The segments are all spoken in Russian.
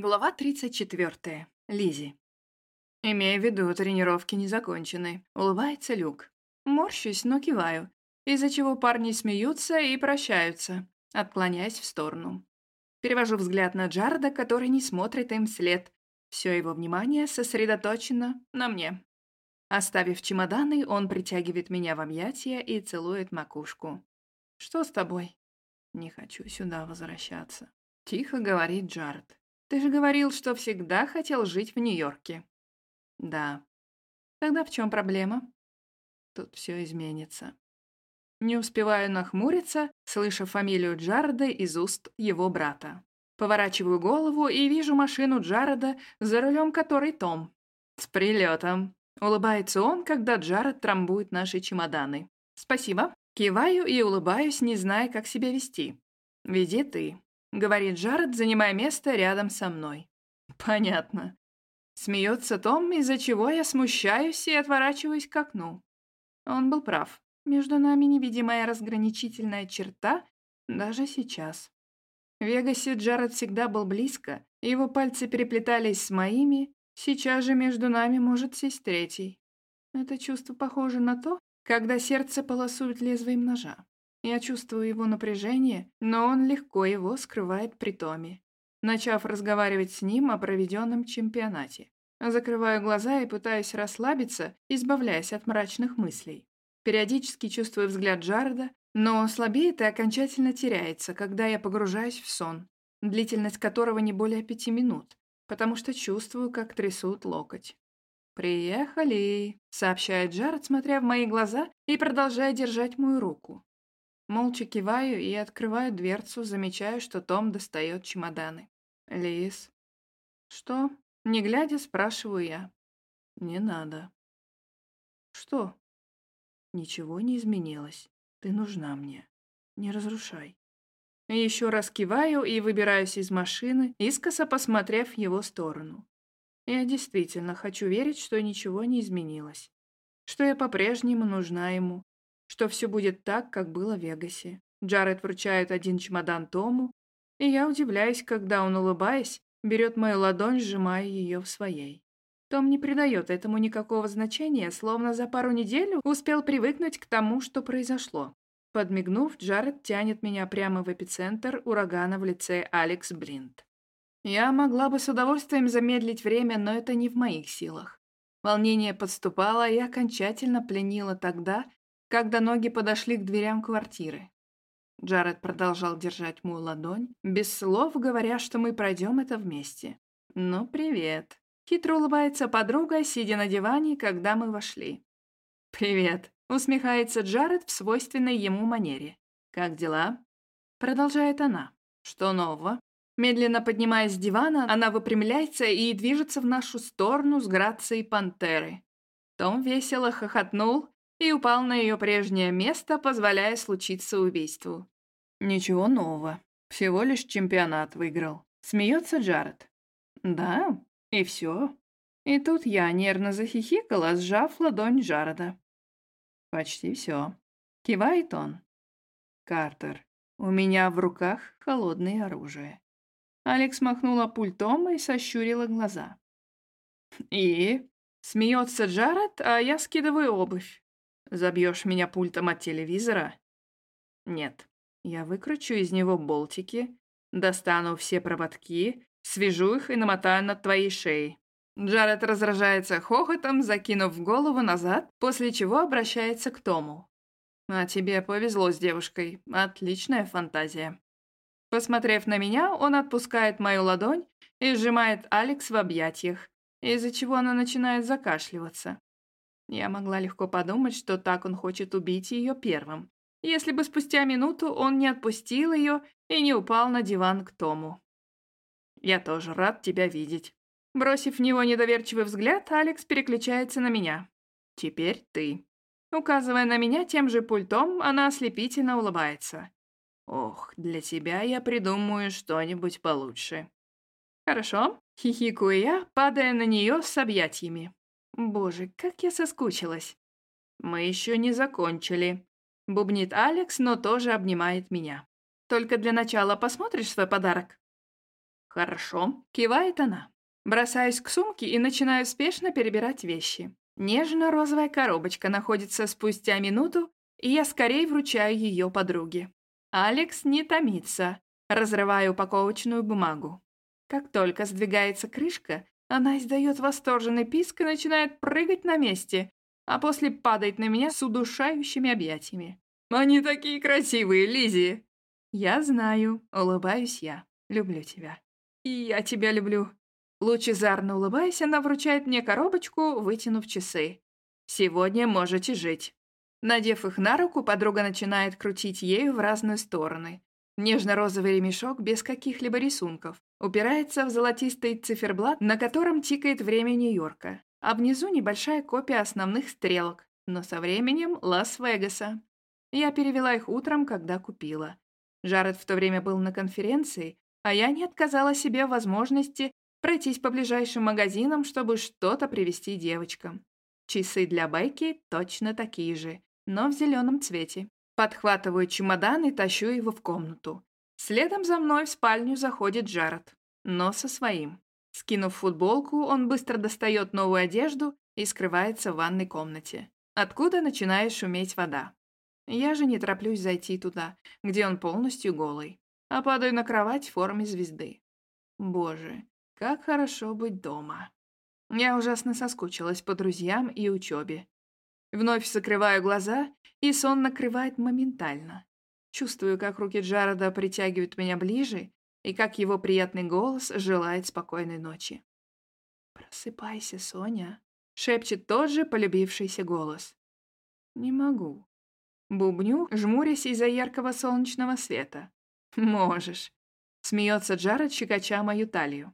Глава 34. Лизи. Имея в виду, тренировки не закончены. Улыбается Люк. Морщусь, но киваю, из-за чего парни смеются и прощаются, отклоняясь в сторону. Перевожу взгляд на Джарда, который не смотрит им вслед. Все его внимание сосредоточено на мне. Оставив чемоданы, он притягивает меня в объятия и целует макушку. «Что с тобой?» «Не хочу сюда возвращаться», — тихо говорит Джард. Ты же говорил, что всегда хотел жить в Нью-Йорке. Да. Тогда в чем проблема? Тут все изменится. Не успеваю нахмуриться, слыша фамилию Джареда из уст его брата. Поворачиваю голову и вижу машину Джареда, за рулем которой Том. С прилетом. Улыбается он, когда Джаред трамбует наши чемоданы. Спасибо. Киваю и улыбаюсь, не зная, как себя вести. Веди ты. — говорит Джаред, занимая место рядом со мной. «Понятно». Смеется Том, из-за чего я смущаюсь и отворачиваюсь к окну. Он был прав. Между нами невидимая разграничительная черта даже сейчас. В Вегасе Джаред всегда был близко, его пальцы переплетались с моими, сейчас же между нами может сесть третий. Это чувство похоже на то, когда сердце полосует лезвием ножа. Я чувствую его напряжение, но он легко его скрывает при Томе, начав разговаривать с ним о проведенном чемпионате. Закрываю глаза и пытаюсь расслабиться, избавляясь от мрачных мыслей. Периодически чувствую взгляд Джареда, но слабеет и окончательно теряется, когда я погружаюсь в сон, длительность которого не более пяти минут, потому что чувствую, как трясут локоть. «Приехали», — сообщает Джаред, смотря в мои глаза и продолжая держать мою руку. Молча киваю и открываю дверцу, замечаю, что Том достает чемоданы. «Лис». «Что?» Не глядя, спрашиваю я. «Не надо». «Что?» «Ничего не изменилось. Ты нужна мне. Не разрушай». Еще раз киваю и выбираюсь из машины, искоса посмотрев в его сторону. Я действительно хочу верить, что ничего не изменилось. Что я по-прежнему нужна ему, что все будет так, как было в Вегасе. Джаред вручает один чемодан Тому, и я удивляюсь, когда он, улыбаясь, берет мою ладонь, сжимая ее в своей. Том не придает этому никакого значения, словно за пару недель успел привыкнуть к тому, что произошло. Подмигнув, Джаред тянет меня прямо в эпицентр урагана в лице Алекс Блинт. Я могла бы с удовольствием замедлить время, но это не в моих силах. Волнение подступало и окончательно пленило тогда, когда ноги подошли к дверям квартиры. Джаред продолжал держать мою ладонь, без слов говоря, что мы пройдем это вместе. «Ну, привет!» Хитро улыбается подруга, сидя на диване, когда мы вошли. «Привет!» — усмехается Джаред в свойственной ему манере. «Как дела?» Продолжает она. «Что нового?» Медленно поднимаясь с дивана, она выпрямляется и движется в нашу сторону с грацией пантеры. Том весело хохотнул и упал на ее прежнее место, позволяя случиться убийству. Ничего нового. Всего лишь чемпионат выиграл. Смеется Джаред. Да, и все. И тут я нервно захихикала, сжав ладонь Джареда. Почти все. Кивает он. Картер, у меня в руках холодное оружие. Алекс махнула пультом и сощурила глаза. И? Смеется Джаред, а я скидываю обувь. Забьешь меня пультом от телевизора? Нет. Я выкручу из него болтики, достану все проводки, свяжу их и намотаю над твоей шеей. Джаред разражается хохотом, закинув голову назад, после чего обращается к Тому. «А тебе повезло с девушкой. Отличная фантазия». Посмотрев на меня, он отпускает мою ладонь и сжимает Алекс в объятиях, из-за чего она начинает закашливаться. Я могла легко подумать, что так он хочет убить ее первым, если бы спустя минуту он не отпустил ее и не упал на диван к Тому. «Я тоже рад тебя видеть». Бросив в него недоверчивый взгляд, Алекс переключается на меня. «Теперь ты». Указывая на меня тем же пультом, она ослепительно улыбается. «Ох, для тебя я придумаю что-нибудь получше». «Хорошо», — хихикаю я, падая на нее с объятиями. Боже, как я соскучилась. Мы еще не закончили. Бубнит Алекс, но тоже обнимает меня. Только для начала посмотришь свой подарок? «Хорошо», — кивает она. Бросаюсь к сумке и начинаю спешно перебирать вещи. Нежно-розовая коробочка находится спустя минуту, и я скорее вручаю ее подруге. Алекс не томится, разрывая упаковочную бумагу. Как только сдвигается крышка, она издает восторженный писк и начинает прыгать на месте, а после падает на меня с удушающими объятиями. «Они такие красивые, Лизи!» «Я знаю», — улыбаюсь я. «Люблю тебя». «И я тебя люблю». Лучезарно улыбаясь, она вручает мне коробочку, вытянув часы. «Сегодня можете жить». Надев их на руку, подруга начинает крутить ею в разные стороны. Нежно-розовый ремешок без каких-либо рисунков. Упирается в золотистый циферблат, на котором тикает время Нью-Йорка. А внизу небольшая копия основных стрелок, но со временем Лас-Вегаса. Я перевела их утром, когда купила. Жаред в то время был на конференции, а я не отказала себе возможности пройтись по ближайшим магазинам, чтобы что-то привезти девочкам. Часы для байки точно такие же, но в зеленом цвете. Подхватываю чемодан и тащу его в комнату. Следом за мной в спальню заходит Джаред, но со своим. Скинув футболку, он быстро достает новую одежду и скрывается в ванной комнате, откуда начинает шуметь вода. Я же не тороплюсь зайти туда, где он полностью голый, а падаю на кровать в форме звезды. Боже, как хорошо быть дома. Я ужасно соскучилась по друзьям и учебе. Вновь закрываю глаза, и сон накрывает моментально. Чувствую, как руки Джареда притягивают меня ближе, и как его приятный голос желает спокойной ночи. «Просыпайся, Соня», — шепчет тот же полюбившийся голос. «Не могу». Бубню, жмурясь из-за яркого солнечного света. «Можешь», — смеется Джаред, щекоча мою талию.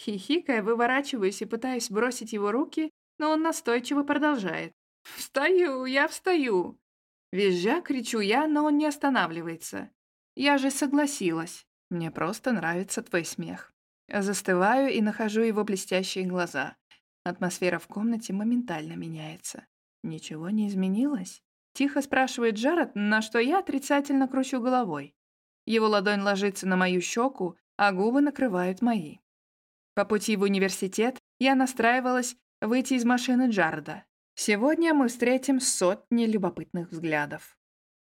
Хихикая, выворачиваюсь и пытаюсь бросить его руки, но он настойчиво продолжает. «Встаю, я встаю!» Визжа, кричу я, но он не останавливается. Я же согласилась. Мне просто нравится твой смех. Застываю и нахожу его блестящие глаза. Атмосфера в комнате моментально меняется. Ничего не изменилось? Тихо спрашивает Джаред, на что я отрицательно кручу головой. Его ладонь ложится на мою щеку, а губы накрывают мои. По пути в университет я настраивалась выйти из машины Джареда. Сегодня мы встретим сотни любопытных взглядов.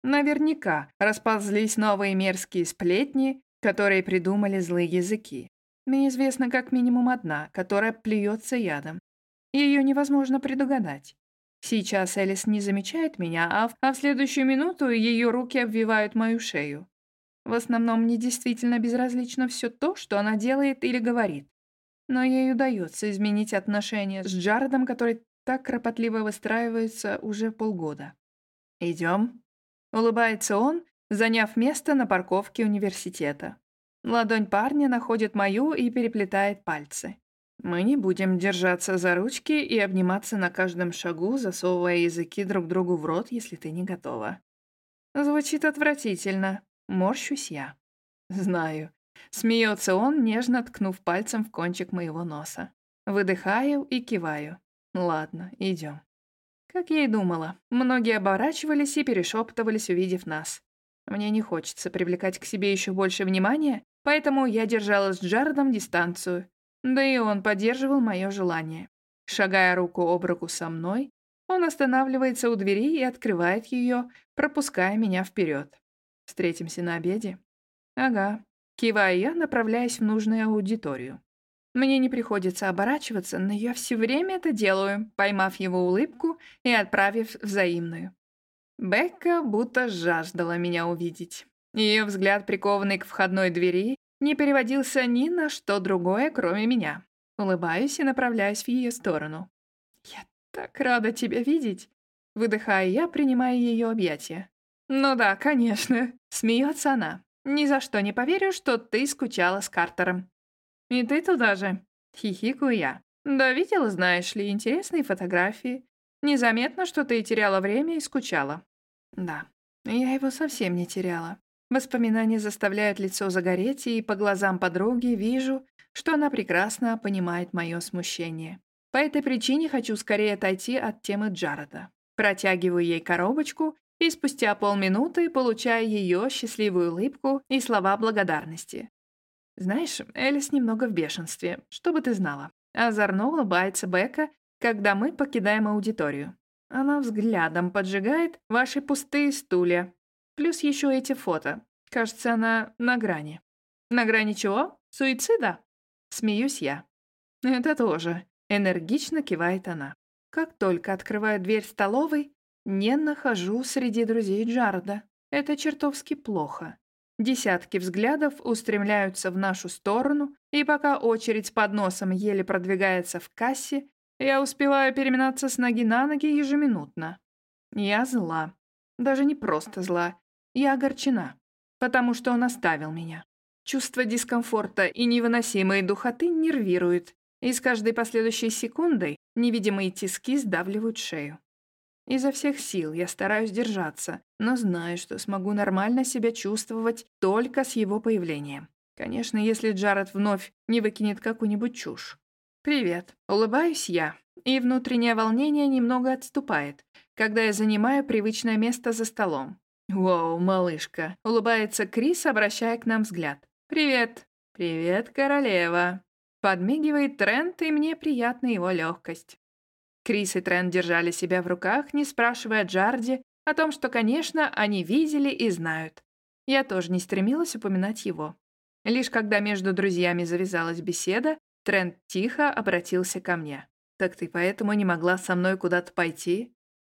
Наверняка расползлись новые мерзкие сплетни, которые придумали злые языки. Мне известно как минимум одна, которая плюется ядом. Ее невозможно предугадать. Сейчас Элис не замечает меня, а в, а в следующую минуту ее руки обвивают мою шею. В основном мне действительно безразлично все то, что она делает или говорит. Но ей удается изменить отношения с Джаредом, который так кропотливо выстраивается уже полгода. «Идем?» — улыбается он, заняв место на парковке университета. Ладонь парня находит мою и переплетает пальцы. Мы не будем держаться за ручки и обниматься на каждом шагу, засовывая языки друг другу в рот, если ты не готова. Звучит отвратительно. Морщусь я. Знаю. Смеется он, нежно ткнув пальцем в кончик моего носа. Выдыхаю и киваю. Ладно, идем. Как я и думала, многие оборачивались и перешептывались, увидев нас. Мне не хочется привлекать к себе еще больше внимания, поэтому я держала с Джаредом дистанцию. Да и он поддерживал мое желание. Шагая руку об руку со мной, он останавливается у двери и открывает ее, пропуская меня вперед. Встретимся на обеде? Ага. Кивая я, направляясь в нужную аудиторию. Мне не приходится оборачиваться, но я все время это делаю, поймав его улыбку и отправив взаимную. Бекка будто жаждала меня увидеть. Ее взгляд, прикованный к входной двери, не переводился ни на что другое, кроме меня. Улыбаюсь и направляюсь в ее сторону. «Я так рада тебя видеть!» Выдыхая я, принимая ее объятия. «Ну да, конечно!» Смеется она. «Ни за что не поверю, что ты скучала с Картером». «И ты туда же?» Хихикаю я. «Да видела, знаешь ли, интересные фотографии. Незаметно, что ты теряла время и скучала». «Да, я его совсем не теряла. Воспоминания заставляют лицо загореть, и по глазам подруги вижу, что она прекрасно понимает мое смущение. По этой причине хочу скорее отойти от темы Джареда. Протягиваю ей коробочку и спустя полминуты получаю ее счастливую улыбку и слова благодарности. Знаешь, Элис немного в бешенстве, чтобы ты знала. Озорно улыбается Бека, когда мы покидаем аудиторию. Она взглядом поджигает ваши пустые стулья. Плюс еще эти фото. Кажется, она на грани. На грани чего? Суицида? Смеюсь я. Это тоже. Энергично кивает она. Как только открываю дверь столовой, не нахожу среди друзей Джарда. Это чертовски плохо. Десятки взглядов устремляются в нашу сторону, и пока очередь с подносом еле продвигается в кассе, я успеваю переминаться с ноги на ноги ежеминутно. Я зла. Даже не просто зла. Я огорчена, потому что он оставил меня. Чувство дискомфорта и невыносимой духоты нервируют, и с каждой последующей секундой невидимые тиски сдавливают шею. Изо всех сил я стараюсь держаться, но знаю, что смогу нормально себя чувствовать только с его появлением. Конечно, если Джаред вновь не выкинет какую-нибудь чушь. «Привет». Улыбаюсь я, и внутреннее волнение немного отступает, когда я занимаю привычное место за столом. «Воу, малышка», — улыбается Крис, обращая к нам взгляд. «Привет». «Привет, королева». Подмигивает Трент, и мне приятна его легкость. Крис и Трент держали себя в руках, не спрашивая Джарди о том, что, конечно, они видели и знают. Я тоже не стремилась упоминать его. Лишь когда между друзьями завязалась беседа, Трент тихо обратился ко мне. «Так ты поэтому не могла со мной куда-то пойти?»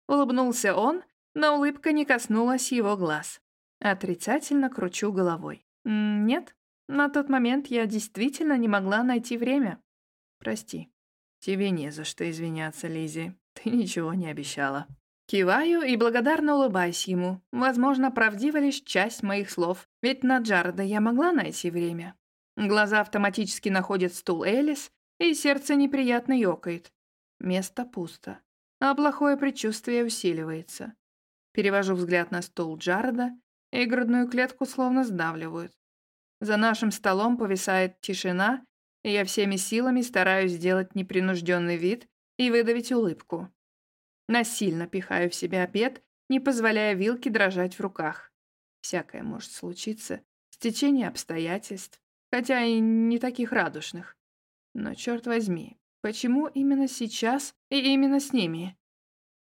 Улыбнулся он, но улыбка не коснулась его глаз. Отрицательно кручу головой. «Нет, на тот момент я действительно не могла найти время. Прости. Тебе не за что извиняться, Лизи. Ты ничего не обещала». Киваю и благодарно улыбаюсь ему. Возможно, правдива лишь часть моих слов, ведь на Джареда я могла найти время. Глаза автоматически находят стул Элис, и сердце неприятно ёкает. Место пусто, а плохое предчувствие усиливается. Перевожу взгляд на стул Джареда, и грудную клетку словно сдавливают. За нашим столом повисает тишина, я всеми силами стараюсь сделать непринужденный вид и выдавить улыбку. Насильно пихаю в себя обед, не позволяя вилке дрожать в руках. Всякое может случиться, стечение обстоятельств, хотя и не таких радушных. Но, черт возьми, почему именно сейчас и именно с ними?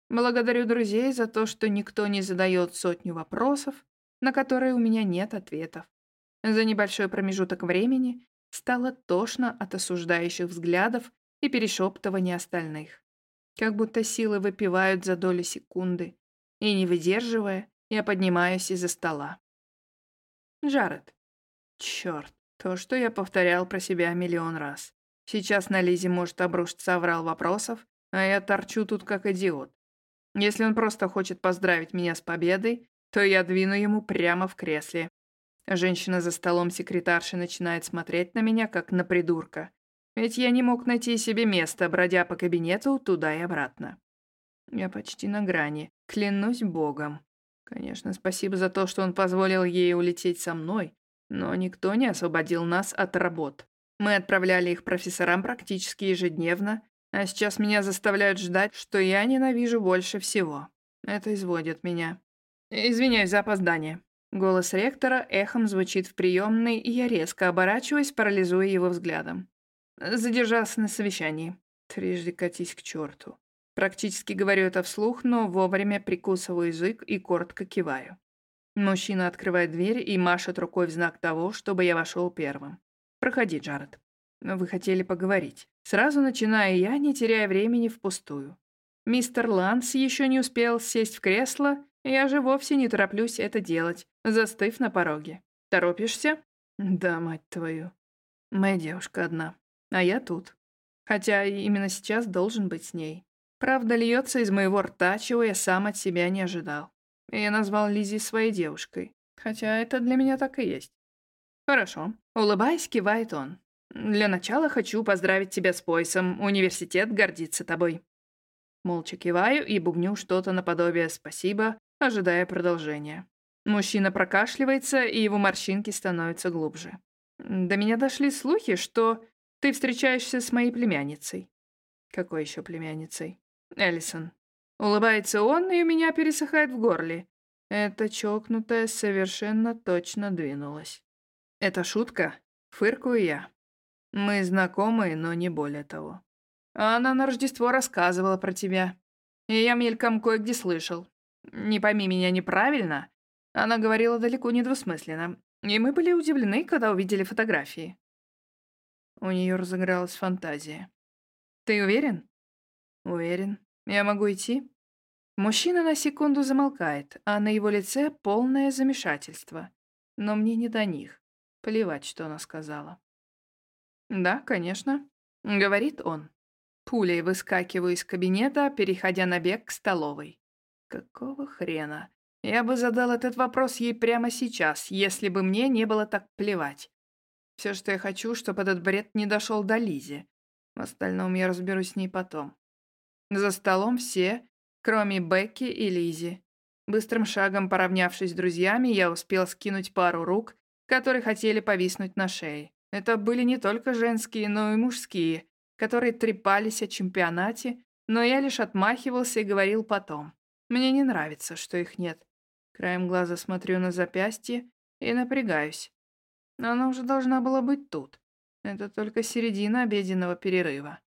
Благодарю друзей за то, что никто не задает сотню вопросов, на которые у меня нет ответов. За небольшой промежуток времени стало тошно от осуждающих взглядов и перешептывания остальных. Как будто силы выпивают за долю секунды, и, не выдерживая, я поднимаюсь из-за стола. Джаред. Черт. То, что я повторял про себя миллион раз. Сейчас на Лизе может обрушиться оврал вопросов, а я торчу тут как идиот. Если он просто хочет поздравить меня с победой, то я двину ему прямо в кресле. Женщина за столом секретарши начинает смотреть на меня, как на придурка. Ведь я не мог найти себе места, бродя по кабинету туда и обратно. Я почти на грани, клянусь богом. Конечно, спасибо за то, что он позволил ей улететь со мной, но никто не освободил нас от работ. Мы отправляли их профессорам практически ежедневно, а сейчас меня заставляют ждать, что я ненавижу больше всего. Это изводит меня. Извиняюсь за опоздание. Голос ректора эхом звучит в приемной, и я резко оборачиваюсь, парализуя его взглядом. Задержался на совещании. Трижды катись к черту. Практически говорю это вслух, но вовремя прикусываю язык и коротко киваю. Мужчина открывает дверь и машет рукой в знак того, чтобы я вошел первым. «Проходи, Джаред. Вы хотели поговорить». Сразу начинаю я, не теряя времени впустую. Мистер Ланс еще не успел сесть в кресло, я же вовсе не тороплюсь это делать, застыв на пороге. «Торопишься?» «Да, мать твою. Моя девушка одна, а я тут. Хотя именно сейчас должен быть с ней. Правда льется из моего рта, чего я сам от себя не ожидал. Я назвал Лизи своей девушкой. Хотя это для меня так и есть. Хорошо. Улыбаясь, кивает он. Для начала хочу поздравить тебя с поясом. Университет гордится тобой. Молча киваю и бубню что-то наподобие «спасибо», ожидая продолжения. Мужчина прокашливается, и его морщинки становятся глубже. До меня дошли слухи, что ты встречаешься с моей племянницей. Какой еще племянницей? Эллисон. Улыбается он, и у меня пересыхает в горле. Эта чокнутая совершенно точно двинулась. Это шутка? Фыркую я. Мы знакомы, но не более того. Она на Рождество рассказывала про тебя. И я мельком кое-где слышал. Не пойми меня неправильно. Она говорила далеко не двусмысленно. И мы были удивлены, когда увидели фотографии. У нее разыгралась фантазия. «Ты уверен?» «Уверен. Я могу идти?» Мужчина на секунду замолкает, а на его лице полное замешательство. Но мне не до них. Плевать, что она сказала. «Да, конечно», — говорит он. Пулей выскакиваю из кабинета, переходя на бег к столовой. Какого хрена? Я бы задал этот вопрос ей прямо сейчас, если бы мне не было так плевать. Все, что я хочу, чтобы этот бред не дошел до Лизи. В остальном я разберусь с ней потом. За столом все, кроме Бекки и Лизи. Быстрым шагом поравнявшись с друзьями, я успел скинуть пару рук, которые хотели повиснуть на шее. Это были не только женские, но и мужские, которые трепались о чемпионате, но я лишь отмахивался и говорил потом. Мне не нравится, что их нет. Краем глаза смотрю на запястье и напрягаюсь. Она уже должна была быть тут. Это только середина обеденного перерыва.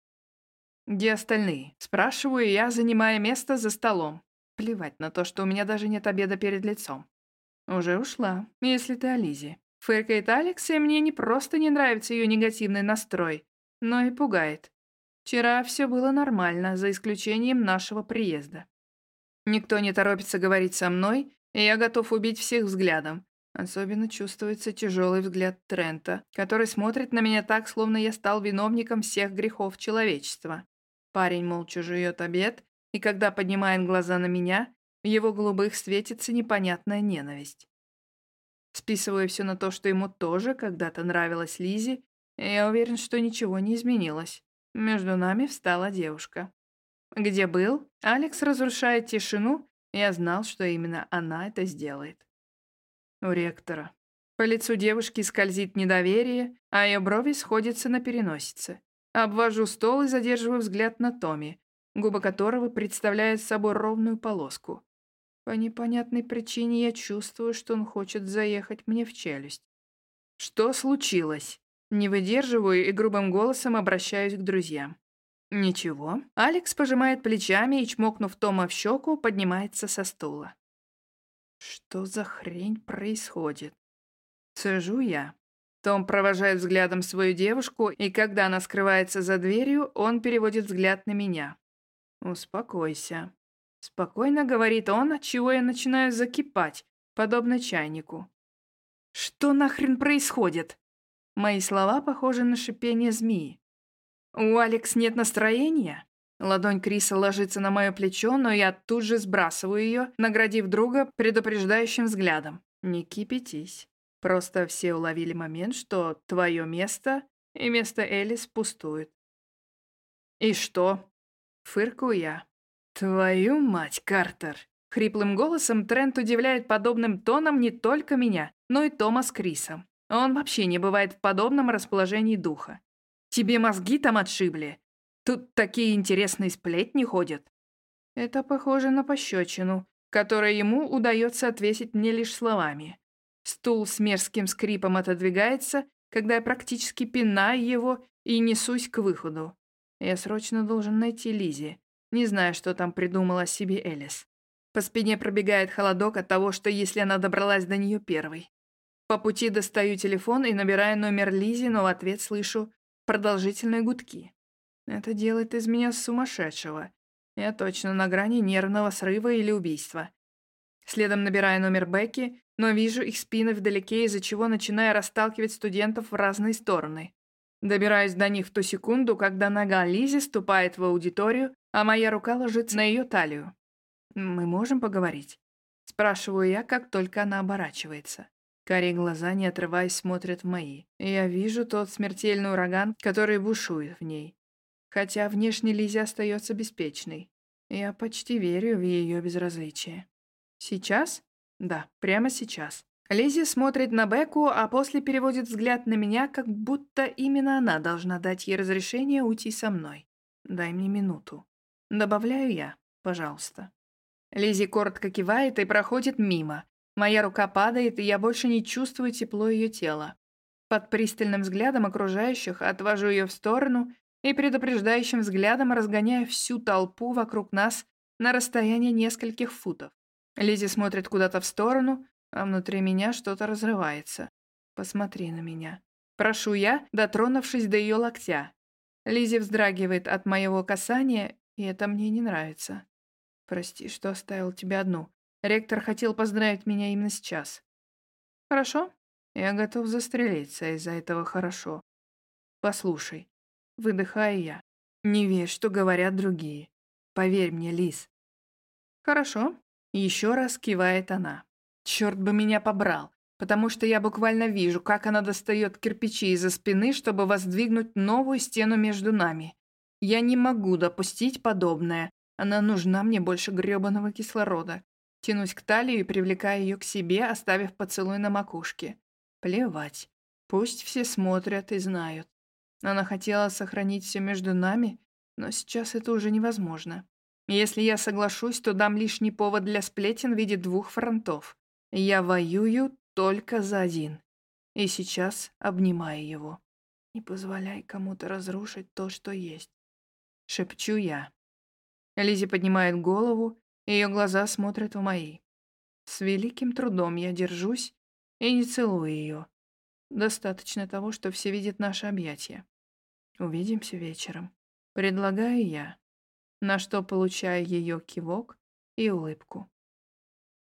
«Где остальные?» Спрашиваю я, занимая место за столом. Плевать на то, что у меня даже нет обеда перед лицом. Уже ушла, если ты о Лизе. Фыркает Алекс, и мне не просто не нравится ее негативный настрой, но и пугает. Вчера все было нормально, за исключением нашего приезда. Никто не торопится говорить со мной, и я готов убить всех взглядом, Особенно чувствуется тяжелый взгляд Трента, который смотрит на меня так, словно я стал виновником всех грехов человечества. Парень молча жует обед, и когда поднимает глаза на меня, в его голубых светится непонятная ненависть. Списываю все на то, что ему тоже когда-то нравилась Лизи, я уверен, что ничего не изменилось. Между нами встала девушка. Где был? Алекс разрушает тишину, я знал, что именно она это сделает у ректора. По лицу девушки скользит недоверие, а ее брови сходятся на переносице. Обвожу стол и задерживаю взгляд на Томи, губы которого представляют собой ровную полоску. По непонятной причине я чувствую, что он хочет заехать мне в челюсть. Что случилось? Не выдерживаю и грубым голосом обращаюсь к друзьям. Ничего. Алекс пожимает плечами и, чмокнув Тома в щеку, поднимается со стула. Что за хрень происходит? Сижу я. Том провожает взглядом свою девушку, и когда она скрывается за дверью, он переводит взгляд на меня. «Успокойся». Спокойно говорит он, от чего я начинаю закипать, подобно чайнику. «Что нахрен происходит?» Мои слова похожи на шипение змеи. «У Алекс нет настроения?» Ладонь Криса ложится на мое плечо, но я тут же сбрасываю ее, наградив друга предупреждающим взглядом. Не кипятись. Просто все уловили момент, что твое место и место Элис пустует. «И что?» — фыркаю я. «Твою мать, Картер!» Хриплым голосом Трент удивляет подобным тоном не только меня, но и Тома с Крисом. Он вообще не бывает в подобном расположении духа. «Тебе мозги там отшибли? Тут такие интересные сплетни ходят. Это похоже на пощечину, которую ему удается отвесить мне лишь словами. Стул с мерзким скрипом отодвигается, когда я практически пинаю его и несусь к выходу. Я срочно должен найти Лизи. Не знаю, что там придумала себе Элис. По спине пробегает холодок от того, что если она добралась до нее первой. По пути достаю телефон и набираю номер Лизи, но в ответ слышу продолжительные гудки. Это делает из меня сумасшедшего. Я точно на грани нервного срыва или убийства. Следом набираю номер Бекки, но вижу их спины вдалеке, из-за чего начинаю расталкивать студентов в разные стороны. Добираюсь до них в ту секунду, когда нога Лизи ступает в аудиторию, а моя рука ложится на ее талию. «Мы можем поговорить?» Спрашиваю я, как только она оборачивается. Карие глаза, не отрываясь, смотрят в мои. Я вижу тот смертельный ураган, который бушует в ней. Хотя внешне Лизи остается беспечной. Я почти верю в ее безразличие. Сейчас? Да, прямо сейчас. Лизи смотрит на Беку, а после переводит взгляд на меня, как будто именно она должна дать ей разрешение уйти со мной. Дай мне минуту. Добавляю я, пожалуйста. Лизи коротко кивает и проходит мимо. Моя рука падает, и я больше не чувствую тепло ее тела. Под пристальным взглядом окружающих отвожу ее в сторону и предупреждающим взглядом разгоняю всю толпу вокруг нас на расстоянии нескольких футов. Лизи смотрит куда-то в сторону, а внутри меня что-то разрывается. Посмотри на меня. Прошу я, дотронувшись до ее локтя. Лизи вздрагивает от моего касания, и это мне не нравится. Прости, что оставил тебя одну. Ректор хотел поздравить меня именно сейчас. Хорошо? Я готов застрелиться из-за этого хорошо. Послушай, выдыхаю я. Не верь, что говорят другие. Поверь мне, Лис. Хорошо. Еще раз кивает она. Черт бы меня побрал, потому что я буквально вижу, как она достает кирпичи из-за спины, чтобы воздвигнуть новую стену между нами. Я не могу допустить подобное. Она нужна мне больше грёбаного кислорода. Тянусь к талии и привлекаю ее к себе, оставив поцелуй на макушке. Плевать. Пусть все смотрят и знают. Она хотела сохранить все между нами, но сейчас это уже невозможно. Если я соглашусь, то дам лишний повод для сплетен в виде двух фронтов. Я воюю только за один. И сейчас обнимаю его. Не позволяй кому-то разрушить то, что есть. Шепчу я. Лизи поднимает голову ее глаза смотрят в мои. С великим трудом я держусь и не целую ее. Достаточно того, что все видят наше объятие. Увидимся вечером. Предлагаю я, на что получаю ее кивок и улыбку.